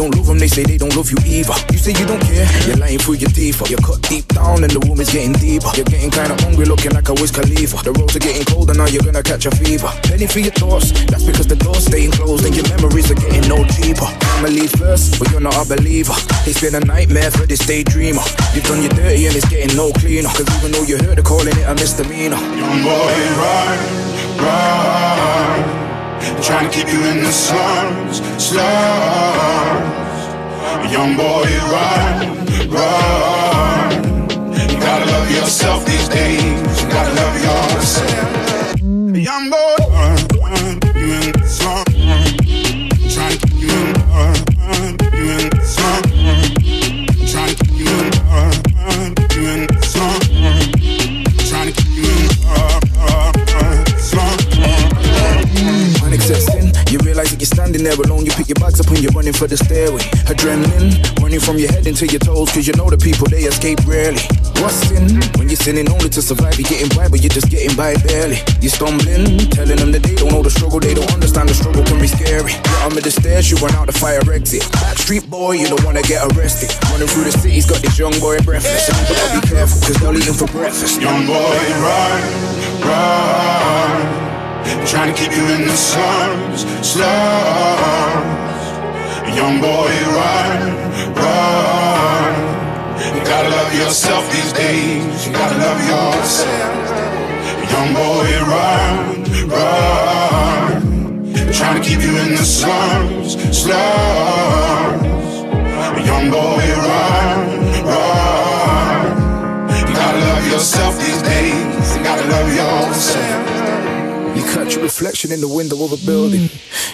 don't love them, they say they don't love you either. You say you don't care, you're lying through your teeth. You're cut deep down and the womb is getting deeper. You're getting kinda hungry, looking like a Wiz Khalifa. The roads are getting colder, now you're gonna catch a fever. Penny for your thoughts, that's because the door's staying closed and your memories are getting no cheaper. Family first, but you're not a believer. It's been a nightmare for this daydreamer. You've done your dirty and it's getting no cleaner. Cause even though you heard her calling it a misdemeanor. Young boy, run, run. Trying to keep you in the slums, slums. Young boy, run, run. You're standing there alone. You pick your bags up and you're running for the stairway. Adrenaline running from your head into your toes, cause you know the people they escape rarely. What's sin? When you're sinning only to survive, you're getting by, but you're just getting by barely. You're stumbling, telling them that they don't know the struggle, they don't understand the struggle can be scary. On with the stairs, you run out the fire exit. Backstreet boy, you don't wanna get arrested. Running through the city's got this young boy breathless. And you gotta be careful, cause they'll eat him for breakfast. Young boy, run, run. Trying to keep you in the slums, slums. Young boy, run, run. You gotta love yourself these days. You gotta love yourself. Young boy, run, run. Trying to keep you in the slums, slums. Catch your reflection in the window of a building.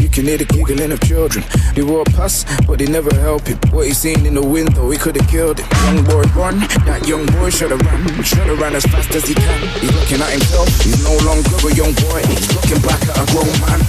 You can hear the giggling of children. They walk past, but they never help him. What he's seen in the window, he could have killed him. Young boy run, that young boy should have run. Should have run as fast as he can. He's looking at himself, he's no longer a young boy. He's looking back at a grown man.